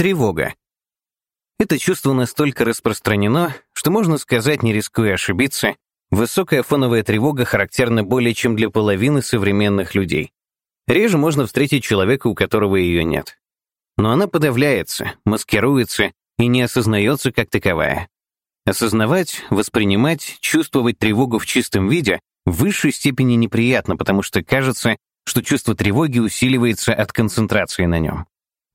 Тревога. Это чувство настолько распространено, что можно сказать, не рискуя ошибиться, высокая фоновая тревога характерна более чем для половины современных людей. Реже можно встретить человека, у которого ее нет. Но она подавляется, маскируется и не осознается как таковая. Осознавать, воспринимать, чувствовать тревогу в чистом виде в высшей степени неприятно, потому что кажется, что чувство тревоги усиливается от концентрации на нем.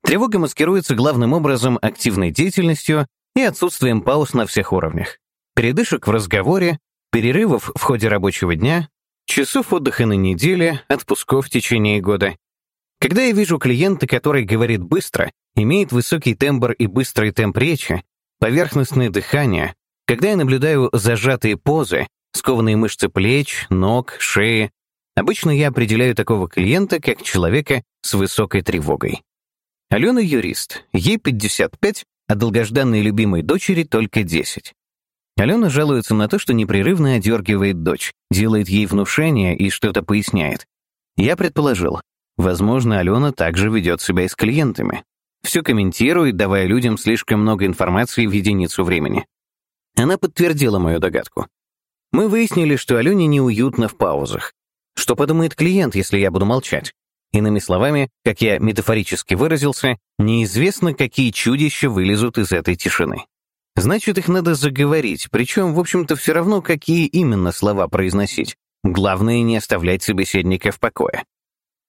Тревога маскируется главным образом активной деятельностью и отсутствием пауз на всех уровнях. Передышек в разговоре, перерывов в ходе рабочего дня, часов отдыха на неделе, отпусков в течение года. Когда я вижу клиента, который говорит быстро, имеет высокий тембр и быстрый темп речи, поверхностное дыхание, когда я наблюдаю зажатые позы, скованные мышцы плеч, ног, шеи, обычно я определяю такого клиента как человека с высокой тревогой. Алена юрист, ей 55, а долгожданной любимой дочери только 10. Алена жалуется на то, что непрерывно одергивает дочь, делает ей внушение и что-то поясняет. Я предположил, возможно, Алена также ведет себя и с клиентами. Все комментирует, давая людям слишком много информации в единицу времени. Она подтвердила мою догадку. Мы выяснили, что Алене неуютно в паузах. Что подумает клиент, если я буду молчать? Иными словами, как я метафорически выразился, неизвестно, какие чудища вылезут из этой тишины. Значит, их надо заговорить, причем, в общем-то, все равно, какие именно слова произносить. Главное, не оставлять собеседника в покое.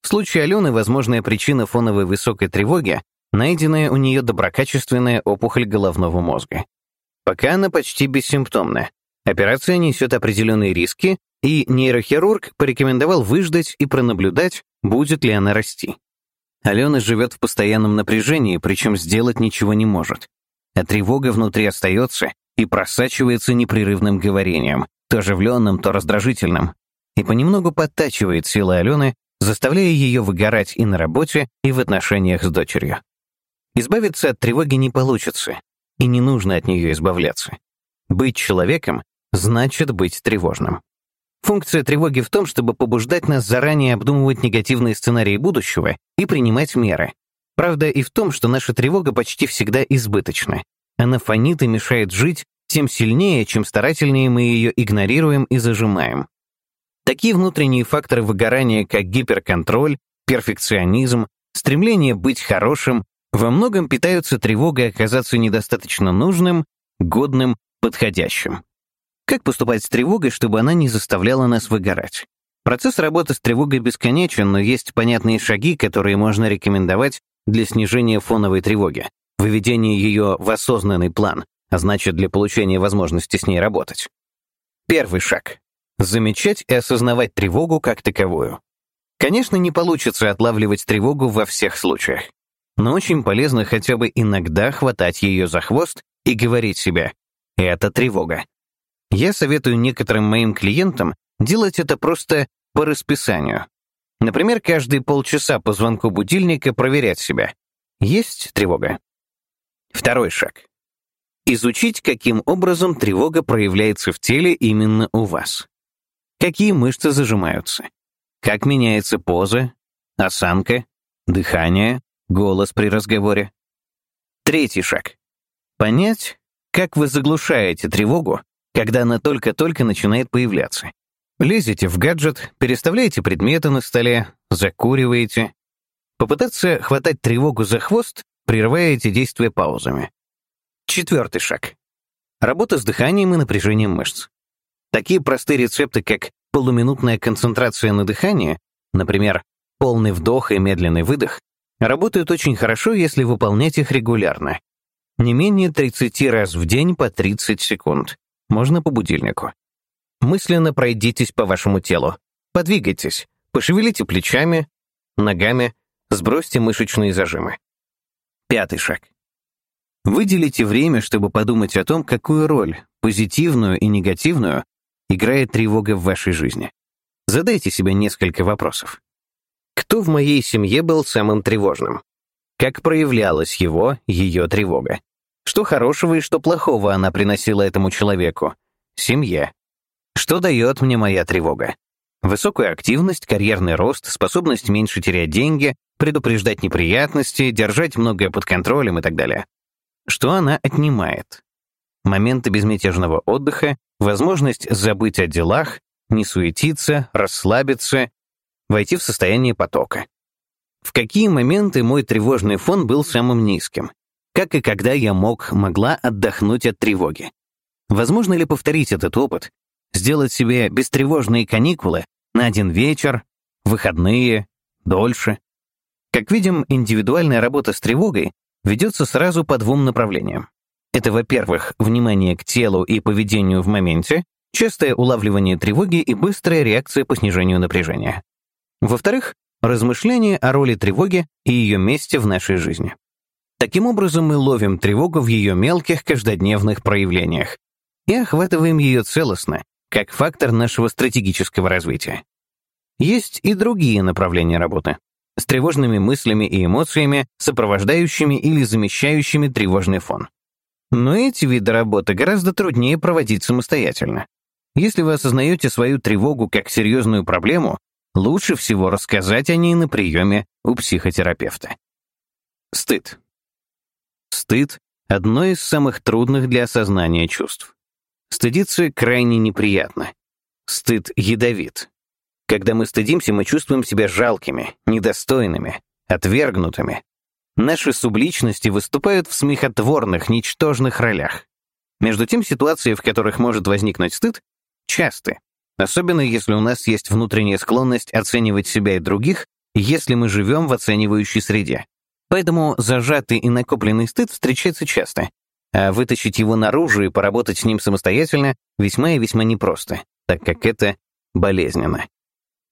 В случае Алены возможная причина фоновой высокой тревоги — найденная у нее доброкачественная опухоль головного мозга. Пока она почти бессимптомна. Операция несет определенные риски, и нейрохирург порекомендовал выждать и пронаблюдать, будет ли она расти. Алена живет в постоянном напряжении, причем сделать ничего не может а тревога внутри остается и просачивается непрерывным говорением, то оживленным, то раздражительным, и понемногу подтачивает силы Алены, заставляя ее выгорать и на работе, и в отношениях с дочерью. Избавиться от тревоги не получится, и не нужно от нее избавляться. Быть человеком значит быть тревожным. Функция тревоги в том, чтобы побуждать нас заранее обдумывать негативные сценарии будущего и принимать меры, Правда и в том, что наша тревога почти всегда избыточна. Она фонит и мешает жить тем сильнее, чем старательнее мы ее игнорируем и зажимаем. Такие внутренние факторы выгорания, как гиперконтроль, перфекционизм, стремление быть хорошим, во многом питаются тревогой оказаться недостаточно нужным, годным, подходящим. Как поступать с тревогой, чтобы она не заставляла нас выгорать? Процесс работы с тревогой бесконечен, но есть понятные шаги, которые можно рекомендовать для снижения фоновой тревоги, выведения ее в осознанный план, а значит, для получения возможности с ней работать. Первый шаг — замечать и осознавать тревогу как таковую. Конечно, не получится отлавливать тревогу во всех случаях, но очень полезно хотя бы иногда хватать ее за хвост и говорить себе «это тревога». Я советую некоторым моим клиентам делать это просто по расписанию. Например, каждые полчаса по звонку будильника проверять себя. Есть тревога? Второй шаг. Изучить, каким образом тревога проявляется в теле именно у вас. Какие мышцы зажимаются? Как меняется поза, осанка, дыхание, голос при разговоре? Третий шаг. Понять, как вы заглушаете тревогу, когда она только-только начинает появляться. Лезете в гаджет, переставляете предметы на столе, закуриваете. Попытаться хватать тревогу за хвост, прерывая эти действия паузами. Четвертый шаг. Работа с дыханием и напряжением мышц. Такие простые рецепты, как полуминутная концентрация на дыхании, например, полный вдох и медленный выдох, работают очень хорошо, если выполнять их регулярно. Не менее 30 раз в день по 30 секунд. Можно по будильнику. Мысленно пройдитесь по вашему телу. Подвигайтесь, пошевелите плечами, ногами, сбросьте мышечные зажимы. Пятый шаг. Выделите время, чтобы подумать о том, какую роль, позитивную и негативную, играет тревога в вашей жизни. Задайте себе несколько вопросов. Кто в моей семье был самым тревожным? Как проявлялась его, ее тревога? Что хорошего и что плохого она приносила этому человеку? Семье. Что дает мне моя тревога? Высокую активность, карьерный рост, способность меньше терять деньги, предупреждать неприятности, держать многое под контролем и так далее. Что она отнимает? Моменты безмятежного отдыха, возможность забыть о делах, не суетиться, расслабиться, войти в состояние потока. В какие моменты мой тревожный фон был самым низким? Как и когда я мог, могла отдохнуть от тревоги? Возможно ли повторить этот опыт, сделать себе бестревожные каникулы на один вечер, выходные, дольше? Как видим, индивидуальная работа с тревогой ведется сразу по двум направлениям. Это, во-первых, внимание к телу и поведению в моменте, частое улавливание тревоги и быстрая реакция по снижению напряжения. Во-вторых, размышление о роли тревоги и ее месте в нашей жизни. Таким образом, мы ловим тревогу в ее мелких каждодневных проявлениях и охватываем ее целостно, как фактор нашего стратегического развития. Есть и другие направления работы с тревожными мыслями и эмоциями, сопровождающими или замещающими тревожный фон. Но эти виды работы гораздо труднее проводить самостоятельно. Если вы осознаете свою тревогу как серьезную проблему, лучше всего рассказать о ней на приеме у психотерапевта. Стыд. Стыд — одно из самых трудных для осознания чувств. Стыдиться крайне неприятно. Стыд ядовит. Когда мы стыдимся, мы чувствуем себя жалкими, недостойными, отвергнутыми. Наши субличности выступают в смехотворных, ничтожных ролях. Между тем, ситуации, в которых может возникнуть стыд, часты, особенно если у нас есть внутренняя склонность оценивать себя и других, если мы живем в оценивающей среде. Поэтому зажатый и накопленный стыд встречается часто, а вытащить его наружу и поработать с ним самостоятельно весьма и весьма непросто, так как это болезненно.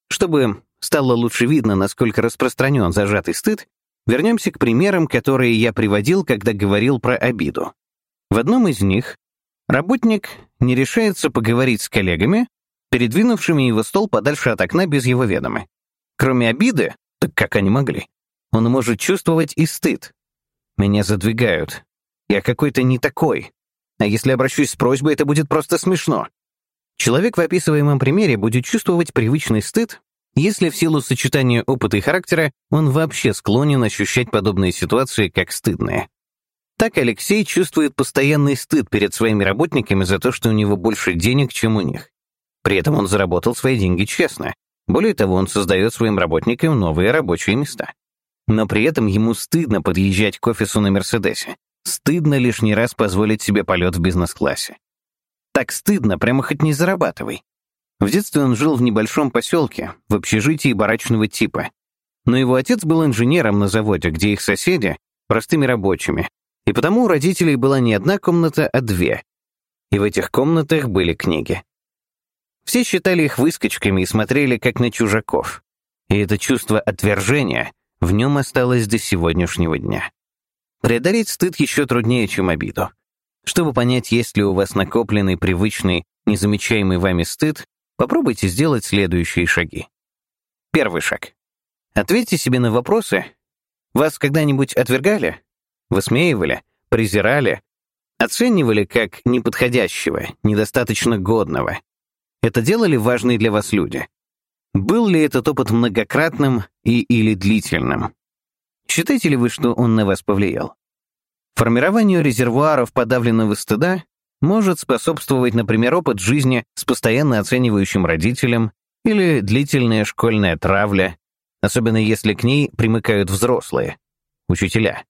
Чтобы стало лучше видно, насколько распространен зажатый стыд, вернемся к примерам, которые я приводил, когда говорил про обиду. В одном из них Работник не решается поговорить с коллегами, передвинувшими его стол подальше от окна без его ведома. Кроме обиды, так как они могли, он может чувствовать и стыд. Меня задвигают. Я какой-то не такой. А если обращусь с просьбой, это будет просто смешно. Человек в описываемом примере будет чувствовать привычный стыд, если в силу сочетания опыта и характера он вообще склонен ощущать подобные ситуации как стыдные. Так Алексей чувствует постоянный стыд перед своими работниками за то, что у него больше денег, чем у них. При этом он заработал свои деньги честно. Более того, он создает своим работникам новые рабочие места. Но при этом ему стыдно подъезжать к офису на Мерседесе. Стыдно лишний раз позволить себе полет в бизнес-классе. Так стыдно, прямо хоть не зарабатывай. В детстве он жил в небольшом поселке, в общежитии барачного типа. Но его отец был инженером на заводе, где их соседи — простыми рабочими, и потому у родителей была не одна комната, а две. И в этих комнатах были книги. Все считали их выскочками и смотрели как на чужаков. И это чувство отвержения в нем осталось до сегодняшнего дня. Преодолеть стыд еще труднее, чем обиду. Чтобы понять, есть ли у вас накопленный, привычный, незамечаемый вами стыд, попробуйте сделать следующие шаги. Первый шаг. Ответьте себе на вопросы. Вас когда-нибудь отвергали? Высмеивали, презирали, оценивали как неподходящего, недостаточно годного. Это делали важные для вас люди. Был ли этот опыт многократным и или длительным? Считаете ли вы, что он на вас повлиял? Формированию резервуаров подавленного стыда может способствовать, например, опыт жизни с постоянно оценивающим родителем или длительная школьная травля, особенно если к ней примыкают взрослые, учителя.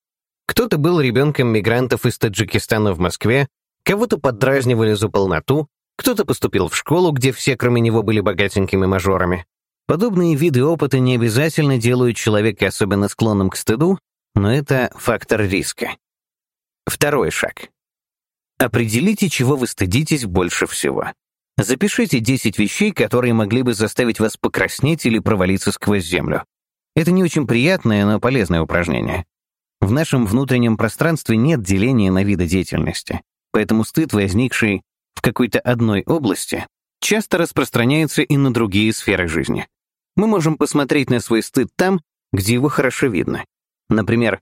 Кто-то был ребенком мигрантов из Таджикистана в Москве, кого-то поддразнивали за полноту, кто-то поступил в школу, где все, кроме него, были богатенькими мажорами. Подобные виды опыта не обязательно делают человека особенно склонным к стыду, но это фактор риска. Второй шаг. Определите, чего вы стыдитесь больше всего. Запишите 10 вещей, которые могли бы заставить вас покраснеть или провалиться сквозь землю. Это не очень приятное, но полезное упражнение. В нашем внутреннем пространстве нет деления на виды деятельности, поэтому стыд, возникший в какой-то одной области, часто распространяется и на другие сферы жизни. Мы можем посмотреть на свой стыд там, где его хорошо видно. Например,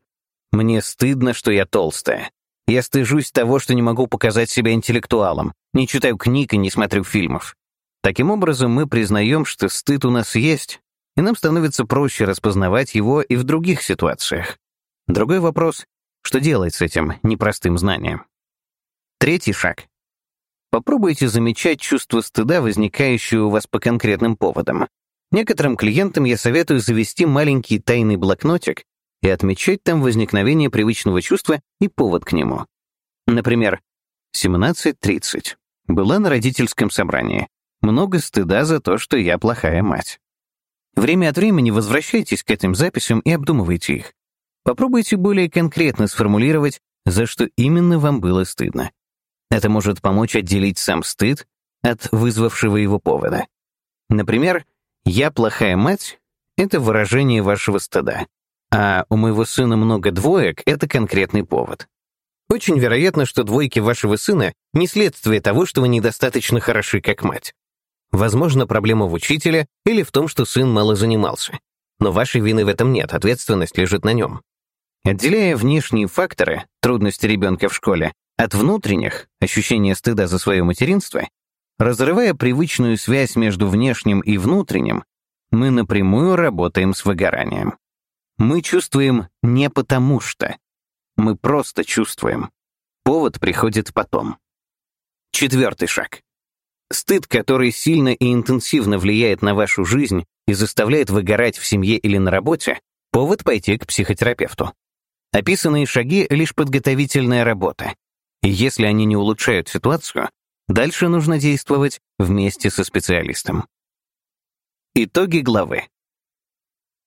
«Мне стыдно, что я толстая. Я стыжусь того, что не могу показать себя интеллектуалом, не читаю книг и не смотрю фильмов». Таким образом, мы признаем, что стыд у нас есть, и нам становится проще распознавать его и в других ситуациях. Другой вопрос — что делать с этим непростым знанием? Третий шаг. Попробуйте замечать чувство стыда, возникающее у вас по конкретным поводам. Некоторым клиентам я советую завести маленький тайный блокнотик и отмечать там возникновение привычного чувства и повод к нему. Например, 17.30. Была на родительском собрании. Много стыда за то, что я плохая мать. Время от времени возвращайтесь к этим записям и обдумывайте их. Попробуйте более конкретно сформулировать, за что именно вам было стыдно. Это может помочь отделить сам стыд от вызвавшего его повода. Например, «я плохая мать» — это выражение вашего стыда, а «у моего сына много двоек» — это конкретный повод. Очень вероятно, что двойки вашего сына не следствие того, что вы недостаточно хороши как мать. Возможно, проблема в учителе или в том, что сын мало занимался. Но вашей вины в этом нет, ответственность лежит на нем. Отделяя внешние факторы, трудности ребенка в школе, от внутренних, ощущения стыда за свое материнство, разрывая привычную связь между внешним и внутренним, мы напрямую работаем с выгоранием. Мы чувствуем не потому что. Мы просто чувствуем. Повод приходит потом. Четвертый шаг. Стыд, который сильно и интенсивно влияет на вашу жизнь и заставляет выгорать в семье или на работе, повод пойти к психотерапевту. Описанные шаги — лишь подготовительная работа. И если они не улучшают ситуацию, дальше нужно действовать вместе со специалистом. Итоги главы.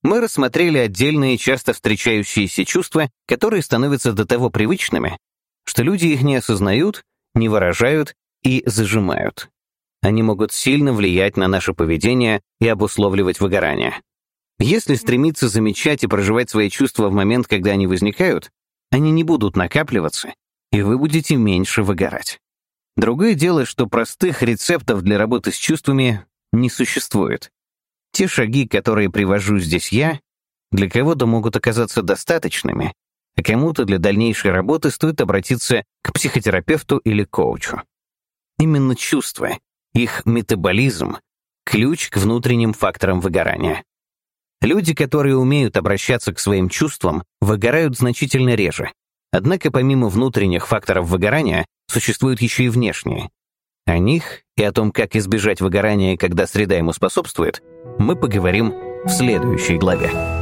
Мы рассмотрели отдельные часто встречающиеся чувства, которые становятся до того привычными, что люди их не осознают, не выражают и зажимают. Они могут сильно влиять на наше поведение и обусловливать выгорание. Если стремиться замечать и проживать свои чувства в момент, когда они возникают, они не будут накапливаться, и вы будете меньше выгорать. Другое дело, что простых рецептов для работы с чувствами не существует. Те шаги, которые привожу здесь я, для кого-то могут оказаться достаточными, а кому-то для дальнейшей работы стоит обратиться к психотерапевту или коучу. Именно чувства, их метаболизм — ключ к внутренним факторам выгорания. Люди, которые умеют обращаться к своим чувствам, выгорают значительно реже. Однако помимо внутренних факторов выгорания, существуют еще и внешние. О них и о том, как избежать выгорания, когда среда ему способствует, мы поговорим в следующей главе.